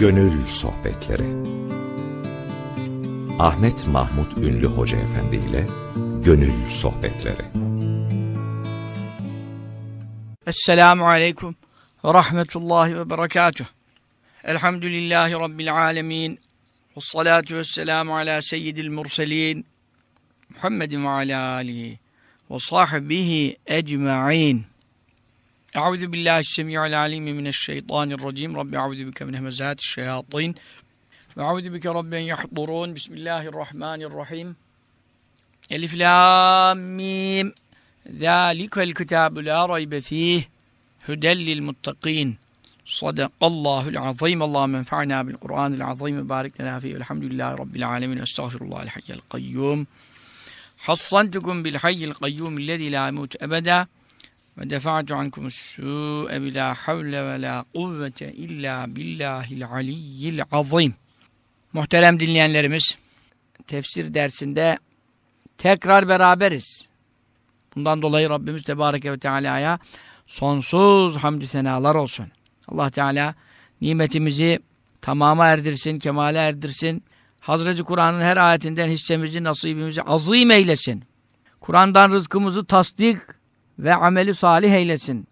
Gönül Sohbetleri Ahmet Mahmut Ünlü Hoca Efendi ile Gönül Sohbetleri Esselamu Aleyküm ve Rahmetullahi ve Berekatuh. Elhamdülillahi Rabbil Alemin. Ve salatu ve selamu ala seyyidil murselin. Muhammedin ve ala alihi ve sahbihi ecma'in. أعوذ بالله السميع العليم من الشيطان الرجيم. رب أعوذ بك من همزات الشياطين. وأعوذ بك رب أن يحضرون. بسم الله الرحمن الرحيم. ألف لام ميم. ذلك الكتاب لا ريب فيه. هدى للمتقين. صدق الله العظيم. اللهم انفعنا بالقرآن العظيم. وبارك لنا فيه. الحمد لله رب العالمين. أستغفر الله الحي القيوم. حصنتكم بالحي القيوم الذي لا يموت أبداً. Ve defa'tu ankumus sû'e bilâ havle ve lâ kuvvete illâ billâhil aliyyil azîm. Muhterem dinleyenlerimiz, tefsir dersinde tekrar beraberiz. Bundan dolayı Rabbimiz Tebareke ve Teala'ya sonsuz hamdü senalar olsun. Allah Teala nimetimizi tamama erdirsin, kemale erdirsin. Hazreti Kur'an'ın her ayetinden hissemizi, nasibimizi azim eylesin. Kur'an'dan rızkımızı tasdik ve ameli salih eylesin.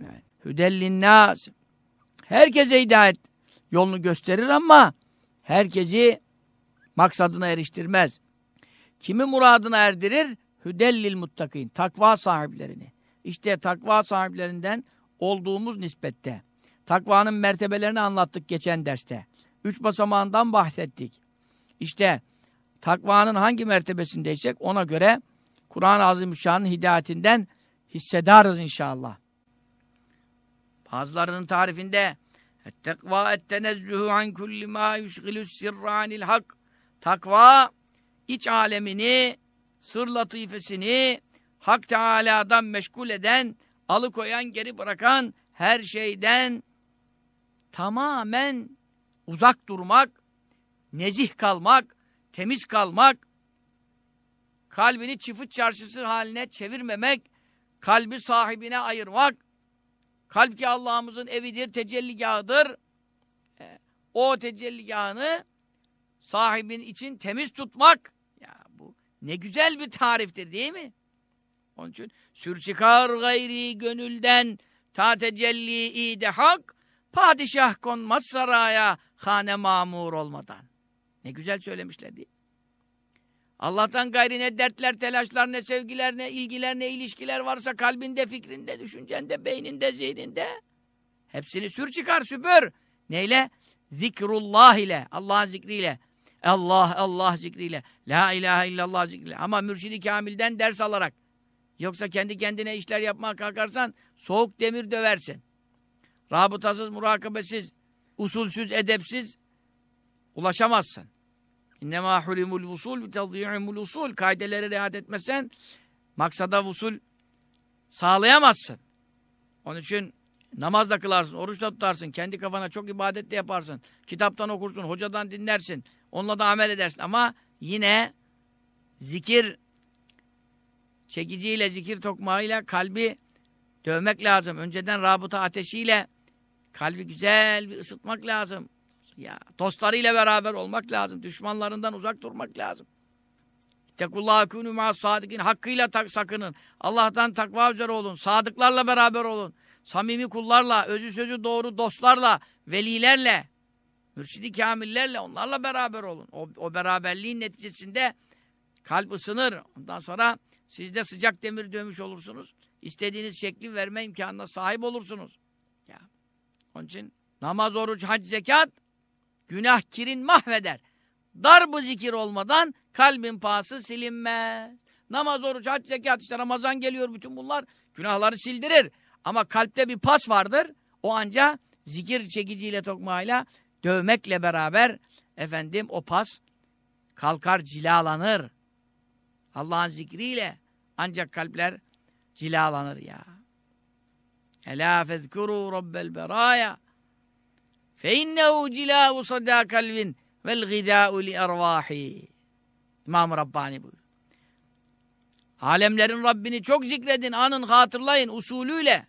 Evet. Hüdellinnâs. Herkese hidayet yolunu gösterir ama herkesi maksadına eriştirmez. Kimi muradına erdirir? Hüdellil muttakin. Takva sahiplerini. İşte takva sahiplerinden olduğumuz nispette. Takvanın mertebelerini anlattık geçen derste. Üç basamağından bahsettik. İşte takvanın hangi mertebesindeysek ona göre Kur'an-ı Azimüşşan'ın hidayetinden hissedarız inşallah. Bazılarının tarifinde Tekva ettenezzühü an kulli ma yuşgilü sirranil hak. Takva iç alemini, sır latifesini Hak Teala'dan meşgul eden, alıkoyan, geri bırakan her şeyden tamamen uzak durmak, nezih kalmak, temiz kalmak, kalbini çıfıt çarşısı haline çevirmemek, kalbi sahibine ayırmak, kalp ki Allah'ımızın evidir, tecelligahıdır. O tecelligahını sahibin için temiz tutmak, ya bu ne güzel bir tariftir değil mi? Onun için sür çıkar gayri gönülden ta tecelli de hak padişah konmaz saraya hane mamur olmadan. Ne güzel söylemişler değil Allah'tan gayri ne dertler, telaşlar, ne sevgiler, ne ilgiler, ne ilişkiler varsa kalbinde, fikrinde, düşüncende, beyninde, zihninde hepsini sür çıkar, süpür. Neyle? Zikrullah ile, Allah'ın zikriyle. Allah, Allah zikriyle. La ilahe illallah zikriyle. Ama mürşidi kamilden ders alarak Yoksa kendi kendine işler yapmaya kalkarsan soğuk demir döversin. Rabıtasız, murakabesiz, usulsüz, edepsiz ulaşamazsın. İnnemâ hurimul usul bitadî'imul usul. Kaidelere riayet etmezsen maksada usul sağlayamazsın. Onun için namaz da kılarsın, oruç da tutarsın, kendi kafana çok ibadet de yaparsın, kitaptan okursun, hocadan dinlersin, onunla da amel edersin ama yine zikir çekiciyle, zikir tokmağıyla kalbi dövmek lazım. Önceden rabıta ateşiyle kalbi güzel bir ısıtmak lazım. Ya dostlarıyla beraber olmak lazım. Düşmanlarından uzak durmak lazım. Tekullâh kûnü mâs sadikin. Hakkıyla tak, sakının. Allah'tan takva üzere olun. Sadıklarla beraber olun. Samimi kullarla, özü sözü doğru dostlarla, velilerle, mürşidi kamillerle, onlarla beraber olun. O, o beraberliğin neticesinde kalp ısınır. Ondan sonra siz de sıcak demir dövmüş olursunuz. İstediğiniz şekli verme imkanına sahip olursunuz. Ya. Onun için namaz, oruç, hac, zekat günah kirin mahveder. Dar bu zikir olmadan kalbin pası silinmez. Namaz, oruç, hac, zekat işte Ramazan geliyor bütün bunlar günahları sildirir. Ama kalpte bir pas vardır. O anca zikir çekiciyle tokmağıyla dövmekle beraber efendim o pas kalkar cilalanır. Allah'ın zikriyle ancak kalpler cilalanır ya. Ela fezkuru rabbel beraya fe innehu cilahu sadâ kalbin vel gidâ'u li ervâhi. İmam Rabbani buyuruyor. Alemlerin Rabbini çok zikredin, anın, hatırlayın usulüyle.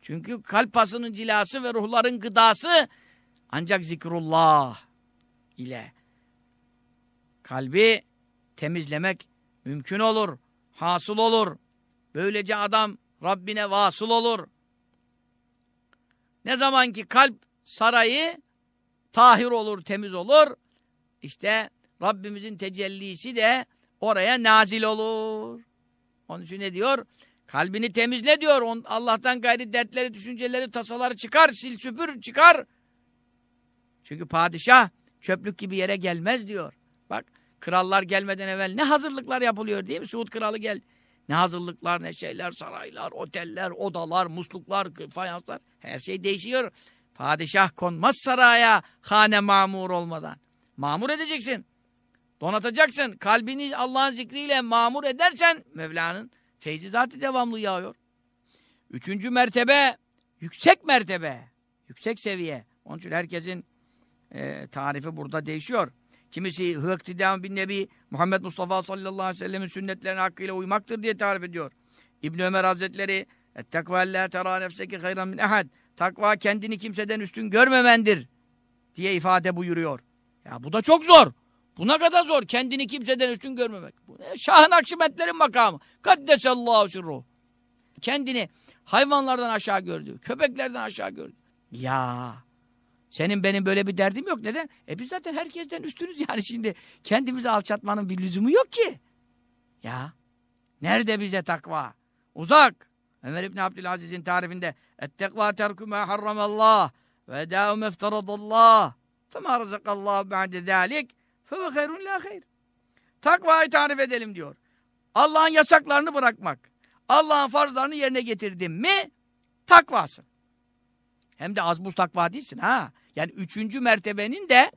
Çünkü kalp pasının cilası ve ruhların gıdası Ancak zikrullah ile kalbi temizlemek mümkün olur, hasıl olur. Böylece adam Rabbine vasıl olur. Ne zaman ki kalp sarayı tahir olur, temiz olur, işte Rabbimizin tecellisi de oraya nazil olur. Onun için ne diyor? Kalbini temizle diyor. Allah'tan gayri dertleri, düşünceleri, tasaları çıkar, sil süpür çıkar. Çünkü padişah çöplük gibi yere gelmez diyor. Bak krallar gelmeden evvel ne hazırlıklar yapılıyor değil mi? Suud kralı gel. Ne hazırlıklar, ne şeyler, saraylar, oteller, odalar, musluklar, fayanslar. Her şey değişiyor. Padişah konmaz saraya hane mamur olmadan. Mamur edeceksin. Donatacaksın. Kalbini Allah'ın zikriyle mamur edersen Mevla'nın feyzi devamlı yağıyor. Üçüncü mertebe yüksek mertebe. Yüksek seviye. Onun için herkesin e, tarifi burada değişiyor. Kimisi hıktidam bin nebi Muhammed Mustafa sallallahu aleyhi ve sellemin sünnetlerine hakkıyla uymaktır diye tarif ediyor. İbn Ömer Hazretleri Ettekva la tera nefseki hayran min ehad. Takva kendini kimseden üstün görmemendir diye ifade buyuruyor. Ya bu da çok zor. Buna kadar zor. Kendini kimseden üstün görmemek. Bu ne? Şah-ı Nakşibendlerin makamı. Kaddesallahu sirruh. Kendini hayvanlardan aşağı gördü. Köpeklerden aşağı gördü. Ya senin benim böyle bir derdim yok. Neden? E biz zaten herkesten üstünüz yani şimdi. Kendimizi alçatmanın bir lüzumu yok ki. Ya. Nerede bize takva? Uzak. Ömer İbni Abdülaziz'in tarifinde ettekva terkü mâ harramallah ve dâ'u mefteradallah femâ rızakallahu ba'de zâlik feve hayrun la hayr. Takvayı tarif edelim diyor. Allah'ın yasaklarını bırakmak. Allah'ın farzlarını yerine getirdin mi takvasın. Hem de az buz takva değilsin ha. Yani üçüncü mertebenin de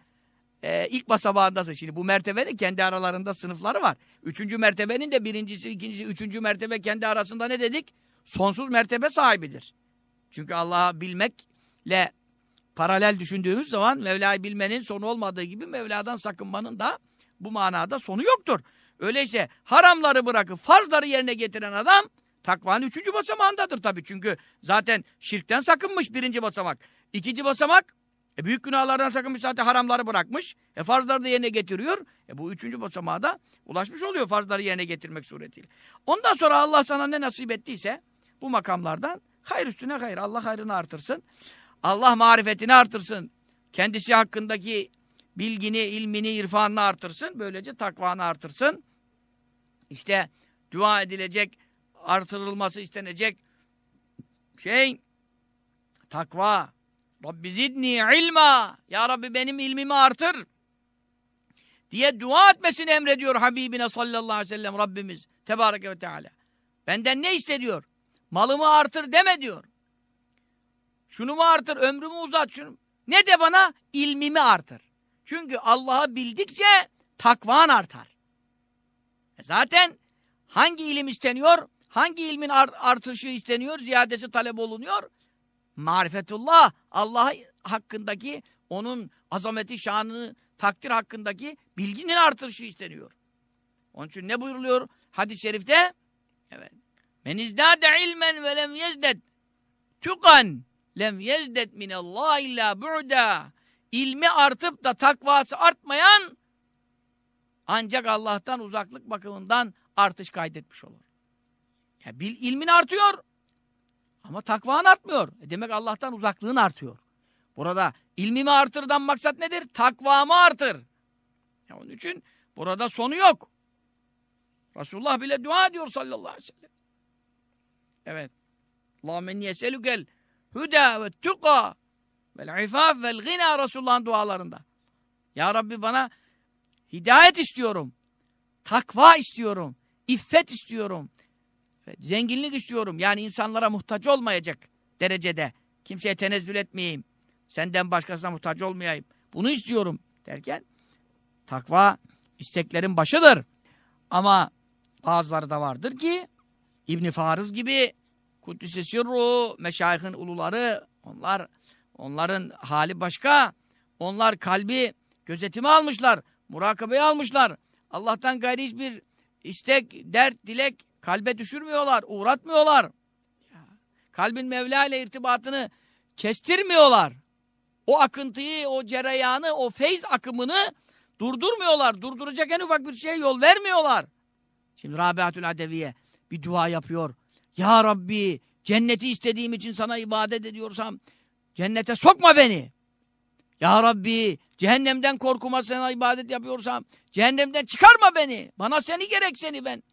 e, ilk basamağındasın. Şimdi bu mertebenin kendi aralarında sınıfları var. Üçüncü mertebenin de birincisi, ikincisi, üçüncü mertebe kendi arasında ne dedik? Sonsuz mertebe sahibidir. Çünkü Allah'ı bilmekle paralel düşündüğümüz zaman Mevla'yı bilmenin sonu olmadığı gibi Mevla'dan sakınmanın da bu manada sonu yoktur. Öyleyse haramları bırakıp farzları yerine getiren adam takvanın üçüncü basamağındadır tabii. Çünkü zaten şirkten sakınmış birinci basamak. İkinci basamak e büyük günahlardan sakınmış zaten haramları bırakmış. E farzları da yerine getiriyor. E bu üçüncü basamağa da ulaşmış oluyor farzları yerine getirmek suretiyle. Ondan sonra Allah sana ne nasip ettiyse bu makamlardan hayır üstüne hayır. Allah hayrını artırsın. Allah marifetini artırsın. Kendisi hakkındaki bilgini, ilmini, irfanını artırsın. Böylece takvanı artırsın. İşte dua edilecek, artırılması istenecek şey takva. Rabbi zidni ilma. Ya Rabbi benim ilmimi artır. Diye dua etmesini emrediyor Habibine sallallahu aleyhi ve sellem Rabbimiz. Tebareke ve Teala. Benden ne istediyor? Malımı artır deme diyor. Şunu mu artır, ömrümü uzat şunu. Ne de bana? ilmimi artır. Çünkü Allah'ı bildikçe takvan artar. E zaten hangi ilim isteniyor? Hangi ilmin artışı isteniyor? Ziyadesi talep olunuyor? Marifetullah. Allah hakkındaki onun azameti, şanını, takdir hakkındaki bilginin artışı isteniyor. Onun için ne buyuruluyor hadis-i şerifte? Evet. Men izdâde ilmen ve lem yezded tukan lem yezdet minallah illa bu'da ilmi artıp da takvası artmayan ancak Allah'tan uzaklık bakımından artış kaydetmiş olur. Ya bil, ilmin artıyor ama takvan artmıyor. E demek Allah'tan uzaklığın artıyor. Burada ilmimi artırdan maksat nedir? Takvamı artır. Ya onun için burada sonu yok. Resulullah bile dua ediyor sallallahu aleyhi ve sellem. Evet. Allahümme niyeselükel Hüda ve tuka vel ifaf vel gina Resulullah'ın dualarında. Ya Rabbi bana hidayet istiyorum. Takva istiyorum. İffet istiyorum. Zenginlik istiyorum. Yani insanlara muhtaç olmayacak derecede. Kimseye tenezzül etmeyeyim. Senden başkasına muhtaç olmayayım. Bunu istiyorum derken takva isteklerin başıdır. Ama bazıları da vardır ki İbn Farız gibi Kuddise sirru, meşayihin uluları, onlar, onların hali başka. Onlar kalbi gözetime almışlar, murakabeye almışlar. Allah'tan gayri hiçbir istek, dert, dilek kalbe düşürmüyorlar, uğratmıyorlar. Kalbin Mevla ile irtibatını kestirmiyorlar. o akıntıyı, o cereyanı, o feyz akımını durdurmuyorlar. Durduracak en ufak bir şeye yol vermiyorlar. Şimdi Rabiatül Adeviye bir dua yapıyor. Ya Rabbi cenneti istediğim için sana ibadet ediyorsam cennete sokma beni. Ya Rabbi cehennemden korkuma sana ibadet yapıyorsam cehennemden çıkarma beni. Bana seni gerek seni ben.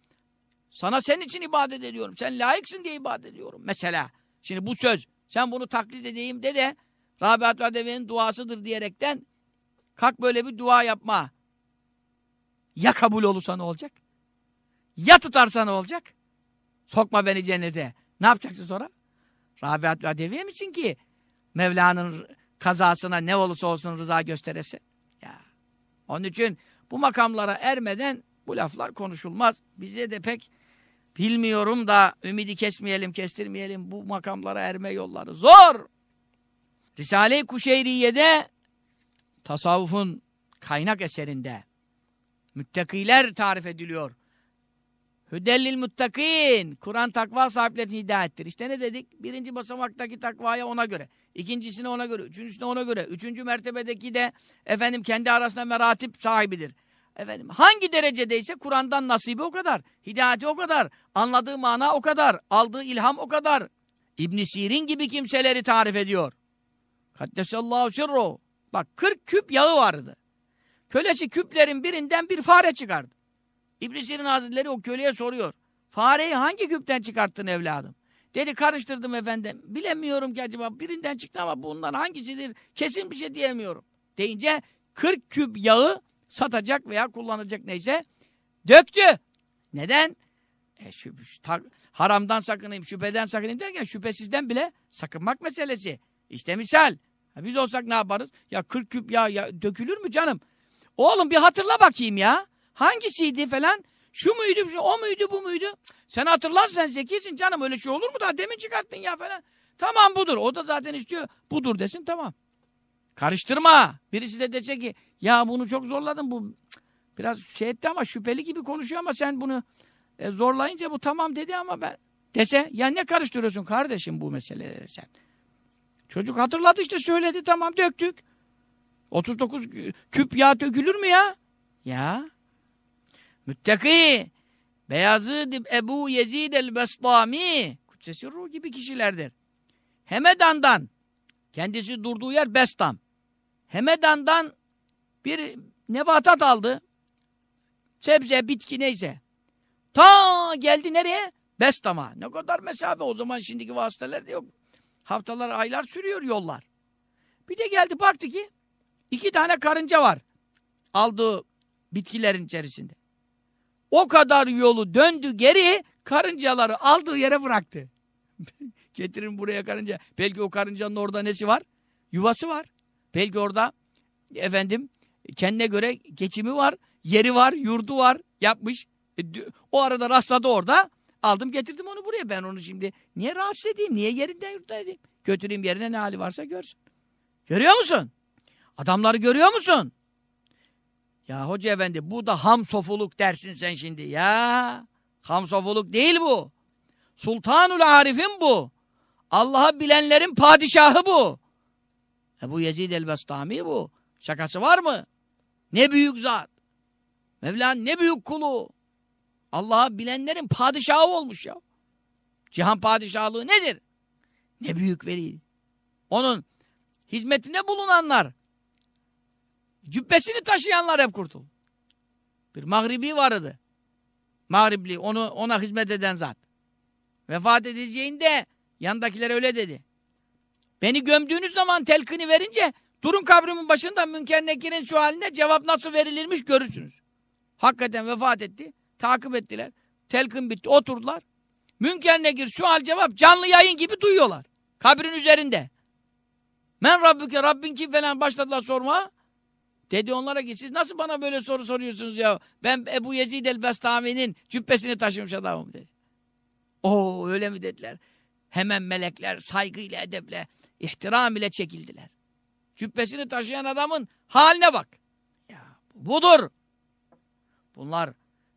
Sana senin için ibadet ediyorum. Sen layıksın diye ibadet ediyorum. Mesela şimdi bu söz sen bunu taklit edeyim de de Rabiatü Adevi'nin duasıdır diyerekten kalk böyle bir dua yapma. Ya kabul olursa ne olacak? Ya tutarsa ne olacak? Sokma beni cennete. Ne yapacaksın sonra? Rabiatü Adeviye misin ki Mevla'nın kazasına ne olursa olsun rıza gösteresin? Ya. Onun için bu makamlara ermeden bu laflar konuşulmaz. Bize de pek bilmiyorum da ümidi kesmeyelim, kestirmeyelim. Bu makamlara erme yolları zor. Risale-i Kuşeyriye'de tasavvufun kaynak eserinde müttakiler tarif ediliyor. Hüdellil muttakin. Kur'an takva sahiplerine hidayettir. İşte ne dedik? Birinci basamaktaki takvaya ona göre. ikincisine ona göre. Üçüncüsüne ona göre. Üçüncü mertebedeki de efendim kendi arasında meratip sahibidir. Efendim hangi derecedeyse Kur'an'dan nasibi o kadar. Hidayeti o kadar. Anladığı mana o kadar. Aldığı ilham o kadar. ibn Sirin gibi kimseleri tarif ediyor. Kaddesallahu sirru. Bak 40 küp yağı vardı. Kölesi küplerin birinden bir fare çıkardı. İbn Sirin Hazretleri o köleye soruyor. Fareyi hangi küpten çıkarttın evladım? Dedi karıştırdım efendim. Bilemiyorum ki acaba birinden çıktı ama bundan hangisidir? Kesin bir şey diyemiyorum. Deyince 40 küp yağı satacak veya kullanacak neyse döktü. Neden? E, şu, ta, haramdan sakınayım, şüpheden sakınayım derken şüphesizden bile sakınmak meselesi. İşte misal. Ha, biz olsak ne yaparız? Ya 40 küp yağ ya, dökülür mü canım? Oğlum bir hatırla bakayım ya. Hangisiydi falan? Şu muydu, o muydu, bu muydu? Sen hatırlarsın, sen zekisin canım. Öyle şey olur mu daha demin çıkarttın ya falan. Tamam budur. O da zaten istiyor. Budur desin tamam. Karıştırma. Birisi de dese ki ya bunu çok zorladın bu biraz şey etti ama şüpheli gibi konuşuyor ama sen bunu e, zorlayınca bu tamam dedi ama ben dese ya ne karıştırıyorsun kardeşim bu meseleleri sen. Çocuk hatırladı işte söyledi tamam döktük. 39 küp yağ dökülür mü ya? Ya. Müttaki Beyazıd Ebu Yezid el-Bestami Kutsesi Ruh gibi kişilerdir. Hemedan'dan kendisi durduğu yer Bestam. Hemedan'dan bir nebatat aldı. Sebze, bitki neyse. Ta geldi nereye? Bestam'a. Ne kadar mesafe o zaman şimdiki vasıtalar yok. Haftalar, aylar sürüyor yollar. Bir de geldi baktı ki iki tane karınca var. Aldığı bitkilerin içerisinde. O kadar yolu döndü geri karıncaları aldığı yere bıraktı. Getirin buraya karınca. Belki o karıncanın orada nesi var? Yuvası var. Belki orada efendim kendine göre geçimi var, yeri var, yurdu var yapmış. E, o arada rastladı orada. Aldım getirdim onu buraya. Ben onu şimdi niye rahatsız edeyim? Niye yerinden yurtta edeyim? Götüreyim yerine ne hali varsa görsün. Görüyor musun? Adamları görüyor musun? Ya hoca efendi bu da ham sofuluk dersin sen şimdi. Ya ham sofuluk değil bu. Sultanul Arif'in bu. Allah'ı bilenlerin padişahı bu. E bu Yezid el-Bestami bu. Şakası var mı? Ne büyük zat. Mevla'nın ne büyük kulu. Allah'ı bilenlerin padişahı olmuş ya. Cihan padişahlığı nedir? Ne büyük veli. Onun hizmetinde bulunanlar, cübbesini taşıyanlar hep kurtul. Bir mağribi vardı. Mağribli, onu ona hizmet eden zat. Vefat edeceğinde yandakiler öyle dedi. Beni gömdüğünüz zaman telkini verince durun kabrimin başında Münker Nekir'in şu haline cevap nasıl verilirmiş görürsünüz. Hakikaten vefat etti. Takip ettiler. Telkin bitti. Oturdular. Münker Nekir şu hal cevap canlı yayın gibi duyuyorlar. Kabrin üzerinde. Men Rabbüke Rabbin kim falan başladılar sorma. Dedi onlara ki siz nasıl bana böyle soru soruyorsunuz ya? Ben Ebu Yezid el-Bestami'nin cübbesini taşımış adamım dedi. Oo öyle mi dediler. Hemen melekler saygıyla, edeple, ihtiram ile çekildiler. Cübbesini taşıyan adamın haline bak. Ya budur. Bunlar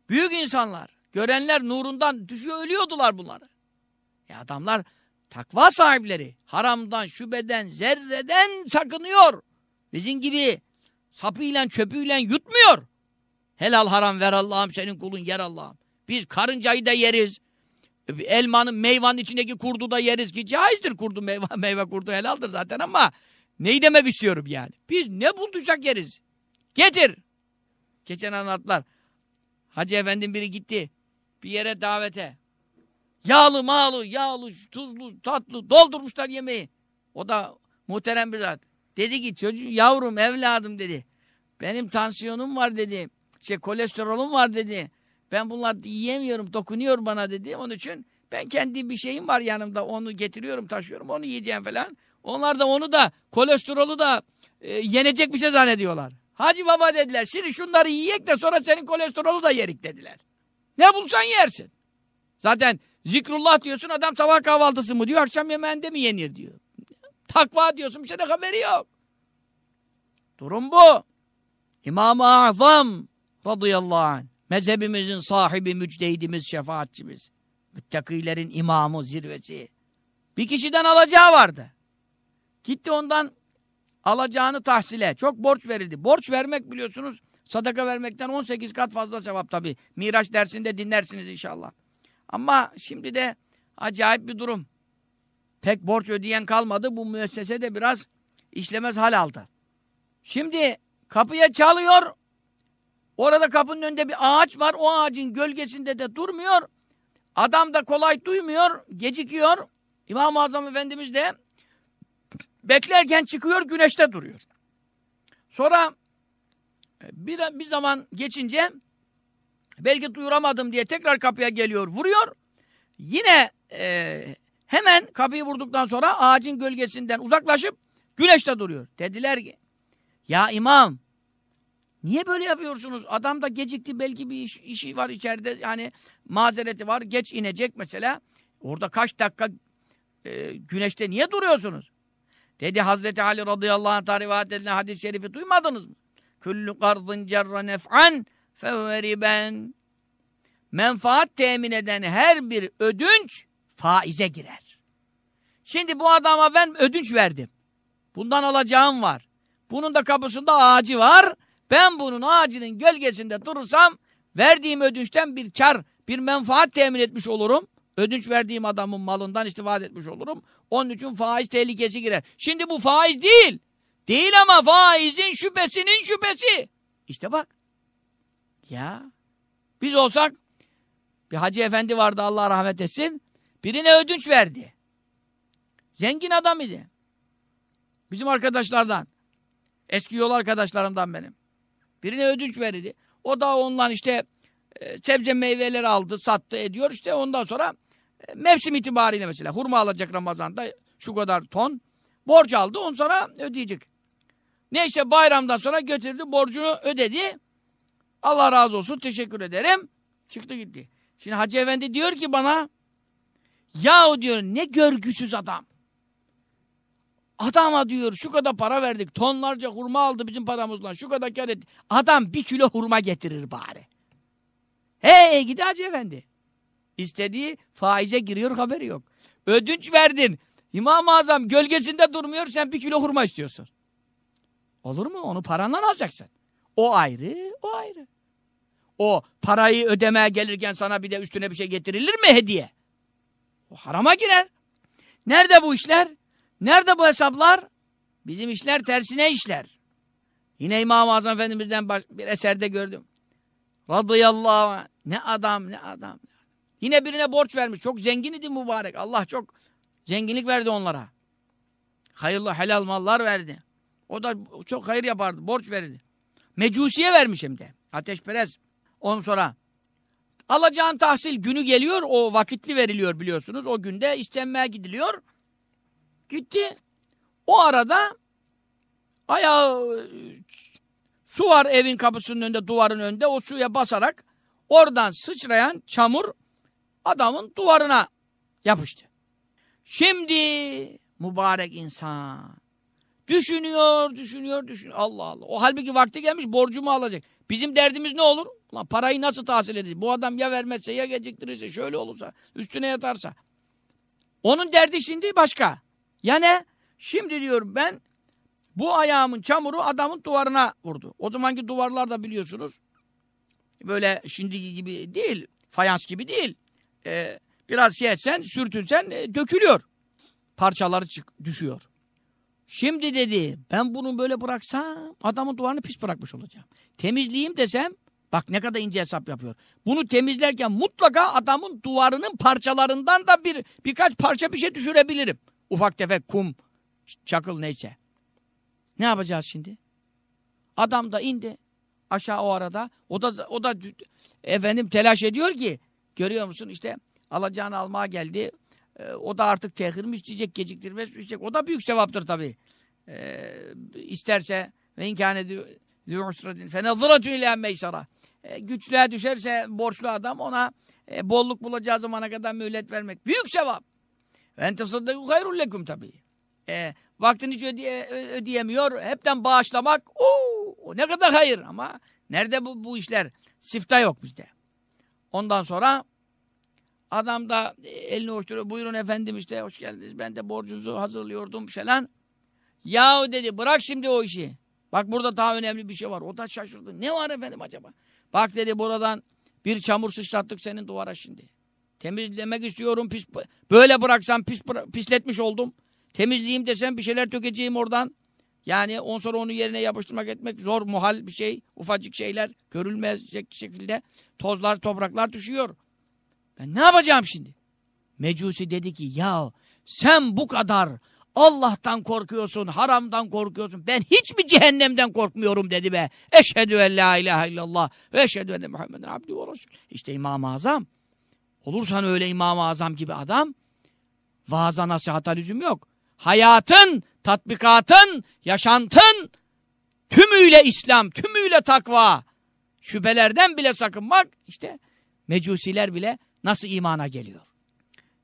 büyük insanlar. Görenler nurundan düşüyor, ölüyordular bunları. Ya adamlar takva sahipleri haramdan, şübeden, zerreden sakınıyor. Bizim gibi sapıyla, çöpüyle yutmuyor. Helal haram ver Allah'ım senin kulun yer Allah'ım. Biz karıncayı da yeriz. Elmanın, meyvanın içindeki kurdu da yeriz ki caizdir kurdu, meyve, meyve kurdu helaldir zaten ama neyi demek istiyorum yani? Biz ne bulduysak yeriz. Getir. Geçen anlattılar. Hacı efendim biri gitti bir yere davete. Yağlı mağlı, yağlı, tuzlu, tatlı doldurmuşlar yemeği. O da muhterem bir zat. Dedi ki çocuğum, yavrum, evladım dedi. Benim tansiyonum var dedi. Şey kolesterolüm var dedi. Ben bunlar yiyemiyorum, dokunuyor bana dedi. Onun için ben kendi bir şeyim var yanımda. Onu getiriyorum, taşıyorum. Onu yiyeceğim falan. Onlar da onu da kolesterolü da e, yenecek bir şey zannediyorlar. Hacı baba dediler. Şimdi şunları yiyek de sonra senin kolesterolü da yerik dediler. Ne bulsan yersin. Zaten zikrullah diyorsun adam sabah kahvaltısı mı diyor, akşam yemeğinde mi yenir diyor. Takva diyorsun bir şeyde haberi yok. Durum bu. İmam-ı Azam radıyallahu anh mezhebimizin sahibi, mücdehidimiz, şefaatçimiz. Müttakilerin imamı, zirvesi. Bir kişiden alacağı vardı. Gitti ondan alacağını tahsile. Çok borç verildi. Borç vermek biliyorsunuz sadaka vermekten 18 kat fazla sevap tabi. Miraç dersinde dinlersiniz inşallah. Ama şimdi de acayip bir durum. Pek borç ödeyen kalmadı. Bu müessese de biraz işlemez hal aldı. Şimdi kapıya çalıyor. Orada kapının önünde bir ağaç var. O ağacın gölgesinde de durmuyor. Adam da kolay duymuyor. Gecikiyor. İmam-ı Azam Efendimiz de beklerken çıkıyor güneşte duruyor. Sonra bir, bir zaman geçince belki duyuramadım diye tekrar kapıya geliyor vuruyor. Yine e, hemen kapıyı vurduktan sonra ağacın gölgesinden uzaklaşıp güneşte duruyor. Dediler ki ya imam niye böyle yapıyorsunuz? Adam da gecikti belki bir iş, işi var içeride yani mazereti var geç inecek mesela. Orada kaç dakika e, güneşte niye duruyorsunuz? Dedi Hazreti Ali radıyallahu anh rivayet edilen hadis-i şerifi duymadınız mı? Küllü kardın cerra nef'an fevveriben. Menfaat temin eden her bir ödünç faize girer. Şimdi bu adama ben ödünç verdim. Bundan alacağım var. Bunun da kapısında ağacı var. Ben bunun ağacının gölgesinde durursam verdiğim ödünçten bir kar, bir menfaat temin etmiş olurum. Ödünç verdiğim adamın malından istifade etmiş olurum. Onun için faiz tehlikesi girer. Şimdi bu faiz değil. Değil ama faizin şüphesinin şüphesi. İşte bak. Ya. Biz olsak bir hacı efendi vardı Allah rahmet etsin. Birine ödünç verdi. Zengin adam idi. Bizim arkadaşlardan. Eski yol arkadaşlarımdan benim. Birine ödünç verdi. O da ondan işte e, sebze meyveleri aldı, sattı, ediyor. İşte ondan sonra e, mevsim itibariyle mesela hurma alacak Ramazan'da şu kadar ton borç aldı. Ondan sonra ödeyecek. Neyse bayramdan sonra götürdü, borcunu ödedi. Allah razı olsun, teşekkür ederim. Çıktı gitti. Şimdi Hacı Efendi diyor ki bana yahu diyor ne görgüsüz adam. Adama diyor şu kadar para verdik. Tonlarca hurma aldı bizim paramızla. Şu kadar kar etti. Adam bir kilo hurma getirir bari. Hey gidi Hacı Efendi. İstediği faize giriyor haberi yok. Ödünç verdin. İmam-ı Azam gölgesinde durmuyor sen bir kilo hurma istiyorsun. Olur mu? Onu paranla alacaksın. O ayrı, o ayrı. O parayı ödemeye gelirken sana bir de üstüne bir şey getirilir mi hediye? O harama girer. Nerede bu işler? Nerede bu hesaplar? Bizim işler tersine işler. Yine İmam-ı Azam Efendimiz'den bir eserde gördüm. Radıyallahu anh. Ne adam, ne adam. Yine birine borç vermiş. Çok zengin idi mübarek. Allah çok zenginlik verdi onlara. Hayırlı helal mallar verdi. O da çok hayır yapardı. Borç verirdi. Mecusiye vermiş hem de. Ateşperest. Ondan sonra alacağın tahsil günü geliyor. O vakitli veriliyor biliyorsunuz. O günde istenmeye gidiliyor. Gitti. O arada ayağı su var evin kapısının önünde, duvarın önünde. O suya basarak oradan sıçrayan çamur adamın duvarına yapıştı. Şimdi mübarek insan düşünüyor, düşünüyor, düşünüyor. Allah Allah. O halbuki vakti gelmiş borcumu alacak. Bizim derdimiz ne olur? Lan parayı nasıl tahsil edeceğiz? Bu adam ya vermezse ya geciktirirse şöyle olursa üstüne yatarsa. Onun derdi şimdi başka. Yani şimdi diyor ben bu ayağımın çamuru adamın duvarına vurdu. O zamanki duvarlar da biliyorsunuz böyle şimdiki gibi değil, fayans gibi değil. Ee, biraz şey etsen, sürtünsen e, dökülüyor. Parçaları çık, düşüyor. Şimdi dedi ben bunu böyle bıraksam adamın duvarını pis bırakmış olacağım. Temizleyeyim desem bak ne kadar ince hesap yapıyor. Bunu temizlerken mutlaka adamın duvarının parçalarından da bir birkaç parça bir şey düşürebilirim. Ufak tefek kum, çakıl neyse. Ne yapacağız şimdi? Adam da indi aşağı o arada. O da o da efendim telaş ediyor ki görüyor musun işte alacağını almaya geldi. E, o da artık tehir mi isteyecek, geciktirmez mi isteyecek. O da büyük sevaptır tabii. E, isterse ve inkâne zû'usratin fenezıratun ilâ meysara. E, güçlüğe düşerse borçlu adam ona e, bolluk bulacağı zamana kadar mühlet vermek. Büyük sevap. Ve entesaddâku hayrul lekum tabii. E, vaktini hiç ödeye, ödeyemiyor. Hepten bağışlamak o ne kadar hayır ama nerede bu, bu işler? Sifta yok bizde. Ondan sonra adam da elini hoşturuyor. Buyurun efendim işte hoş geldiniz. Ben de borcunuzu hazırlıyordum falan. Yahu dedi bırak şimdi o işi. Bak burada daha önemli bir şey var. O da şaşırdı. Ne var efendim acaba? Bak dedi buradan bir çamur sıçrattık senin duvara şimdi. Temizlemek istiyorum. Pis, böyle bıraksam pis, pisletmiş oldum. Temizleyeyim desem bir şeyler dökeceğim oradan. Yani on sonra onu yerine yapıştırmak etmek zor, muhal bir şey. Ufacık şeyler görülmeyecek şekilde tozlar, topraklar düşüyor. Ben ne yapacağım şimdi? Mecusi dedi ki ya sen bu kadar Allah'tan korkuyorsun, haramdan korkuyorsun. Ben hiç mi cehennemden korkmuyorum dedi be. Eşhedü en la ilahe illallah ve eşhedü enne Muhammeden abdü ve resul. İşte İmam-ı Azam. Olursan öyle İmam-ı Azam gibi adam vaaza nasihata lüzum yok. Hayatın tatbikatın, yaşantın tümüyle İslam, tümüyle takva, şüphelerden bile sakınmak işte mecusiler bile nasıl imana geliyor.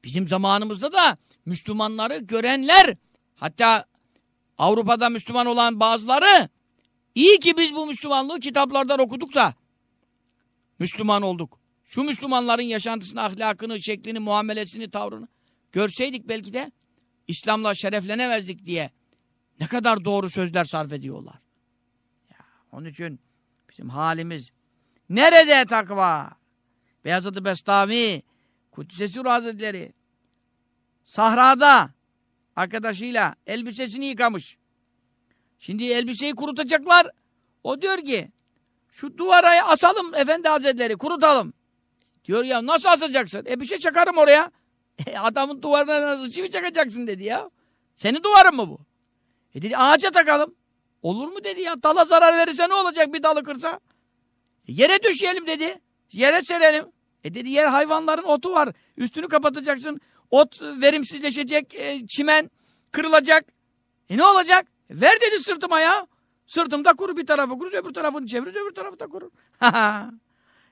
Bizim zamanımızda da Müslümanları görenler hatta Avrupa'da Müslüman olan bazıları iyi ki biz bu Müslümanlığı kitaplardan okuduk da Müslüman olduk. Şu Müslümanların yaşantısını, ahlakını, şeklini, muamelesini, tavrını görseydik belki de İslam'la şereflenemezdik diye ne kadar doğru sözler sarf ediyorlar. Ya, onun için bizim halimiz nerede takva? Beyazıt-ı Bestami, Kuddisesi Hazretleri sahrada arkadaşıyla elbisesini yıkamış. Şimdi elbiseyi kurutacaklar. O diyor ki şu duvara asalım efendi hazretleri kurutalım. Diyor ya nasıl asacaksın? E bir şey çakarım oraya. E, adamın duvarına nasıl çivi çakacaksın dedi ya. Senin duvarın mı bu? E dedi ağaca takalım. Olur mu dedi ya. Dala zarar verirse ne olacak bir dalı kırsa? E, yere düşelim dedi. Yere serelim. E dedi yer hayvanların otu var. Üstünü kapatacaksın. Ot verimsizleşecek. E, çimen kırılacak. E ne olacak? Ver dedi sırtıma ya. Sırtımda kuru bir tarafı kurur öbür tarafını çeviririz öbür tarafı da kurur.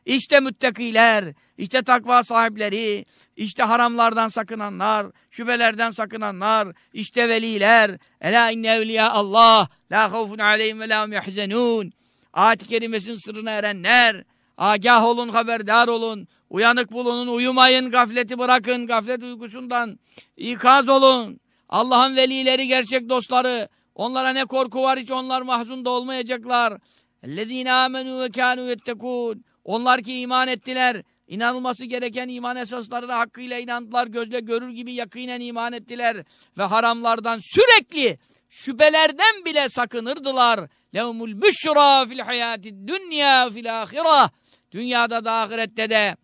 İşte müttakiler, işte takva sahipleri, işte haramlardan sakınanlar, şüphelerden sakınanlar, işte veliler. Ela inne evliya Allah, la havfun aleyhim ve la yahzenun. Ayet-i kerimesinin sırrına erenler, agah olun, haberdar olun, uyanık bulunun, uyumayın, gafleti bırakın, gaflet uykusundan ikaz olun. Allah'ın velileri, gerçek dostları, onlara ne korku var hiç onlar mahzun da olmayacaklar. اَلَّذ۪ينَ آمَنُوا وَكَانُوا يَتَّقُونَ onlar ki iman ettiler, inanılması gereken iman esaslarına hakkıyla inandılar, gözle görür gibi yakinen iman ettiler ve haramlardan sürekli şüphelerden bile sakınırdılar. Levmul büşra fil hayati dünya fil ahireh. Dünyada da ahirette de,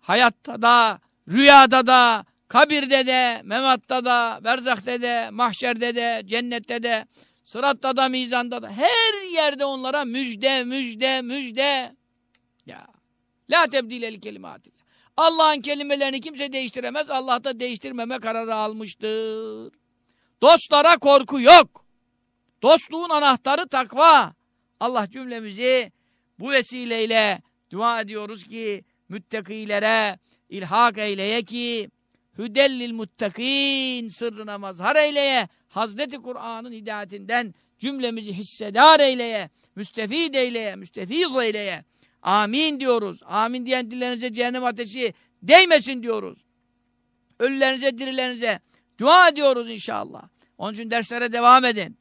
hayatta da, rüyada da, kabirde de, mematta da, berzakte de, mahşerde de, cennette de, sıratta da, mizanda da, her yerde onlara müjde, müjde, müjde. Ya. La tebdile kelimatillah. Allah'ın kelimelerini kimse değiştiremez. Allah da değiştirmeme kararı almıştır. Dostlara korku yok. Dostluğun anahtarı takva. Allah cümlemizi bu vesileyle dua ediyoruz ki müttakilere ilhak eyleye ki hüdellil muttakin sırrına mazhar eyleye Hazreti Kur'an'ın hidayetinden cümlemizi hissedar eyleye müstefid eyleye müstefiz eyleye Amin diyoruz. Amin diyen dillerinize cehennem ateşi değmesin diyoruz. Ölülerinize, dirilerinize dua ediyoruz inşallah. Onun için derslere devam edin.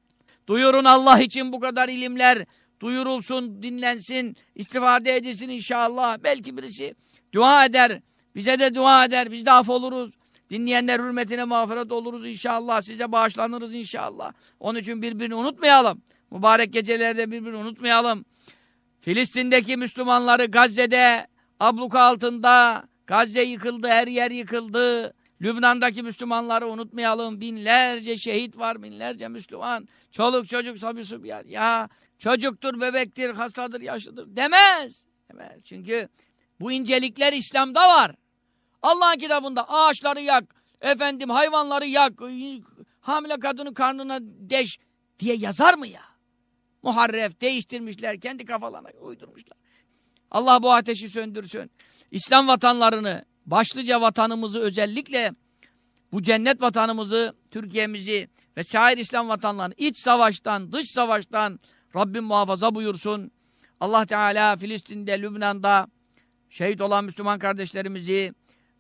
Duyurun Allah için bu kadar ilimler. Duyurulsun, dinlensin, istifade edilsin inşallah. Belki birisi dua eder. Bize de dua eder. Biz de af oluruz. Dinleyenler hürmetine mağfiret oluruz inşallah. Size bağışlanırız inşallah. Onun için birbirini unutmayalım. Mübarek gecelerde birbirini unutmayalım. Filistin'deki Müslümanları Gazze'de abluka altında Gazze yıkıldı, her yer yıkıldı. Lübnan'daki Müslümanları unutmayalım. Binlerce şehit var, binlerce Müslüman. Çoluk çocuk sabi subyan. Ya çocuktur, bebektir, hastadır, yaşlıdır demez. Demez. Çünkü bu incelikler İslam'da var. Allah'ın kitabında ağaçları yak, efendim hayvanları yak, hamile kadının karnına deş diye yazar mı ya? Muharref değiştirmişler, kendi kafalarına uydurmuşlar. Allah bu ateşi söndürsün. İslam vatanlarını, başlıca vatanımızı özellikle bu cennet vatanımızı, Türkiye'mizi ve şair İslam vatanlarını iç savaştan, dış savaştan Rabbim muhafaza buyursun. Allah Teala Filistin'de, Lübnan'da şehit olan Müslüman kardeşlerimizi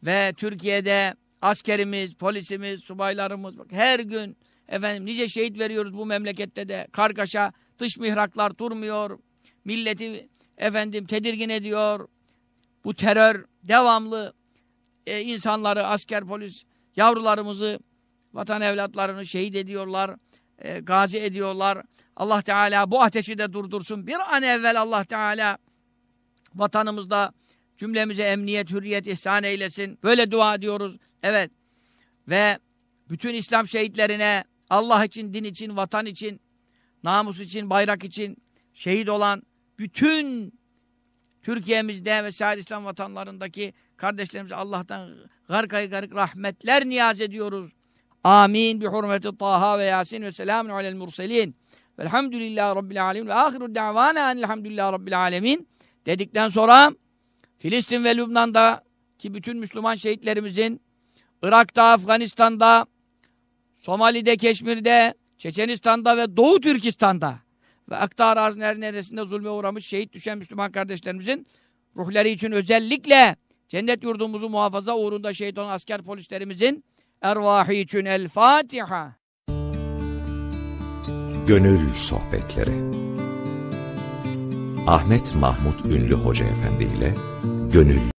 ve Türkiye'de askerimiz, polisimiz, subaylarımız her gün efendim nice şehit veriyoruz bu memlekette de. Kargaşa, dış mihraklar durmuyor. Milleti efendim tedirgin ediyor. Bu terör devamlı e, insanları, asker, polis, yavrularımızı, vatan evlatlarını şehit ediyorlar, e, gazi ediyorlar. Allah Teala bu ateşi de durdursun. Bir an evvel Allah Teala vatanımızda cümlemize emniyet, hürriyet ihsan eylesin. Böyle dua ediyoruz. Evet. Ve bütün İslam şehitlerine Allah için, din için, vatan için, namus için, bayrak için şehit olan bütün Türkiye'mizde ve sair İslam vatanlarındaki kardeşlerimize Allah'tan garkayı garık rahmetler niyaz ediyoruz. Amin. Bi hurmeti Taha ve Yasin ve selamun alel murselin. Velhamdülillahi Rabbil alemin ve ahiru da'vana enelhamdülillahi Rabbil alemin. Dedikten sonra Filistin ve Lübnan'da ki bütün Müslüman şehitlerimizin Irak'ta, Afganistan'da, Somali'de, Keşmir'de, Çeçenistan'da ve Doğu Türkistan'da ve Akta araziler neresinde zulme uğramış şehit düşen Müslüman kardeşlerimizin ruhları için özellikle cennet yurdumuzu muhafaza uğrunda şehit olan asker polislerimizin ervahı için El Fatiha. Gönül Sohbetleri Ahmet Mahmut Ünlü Hoca Efendi ile Gönül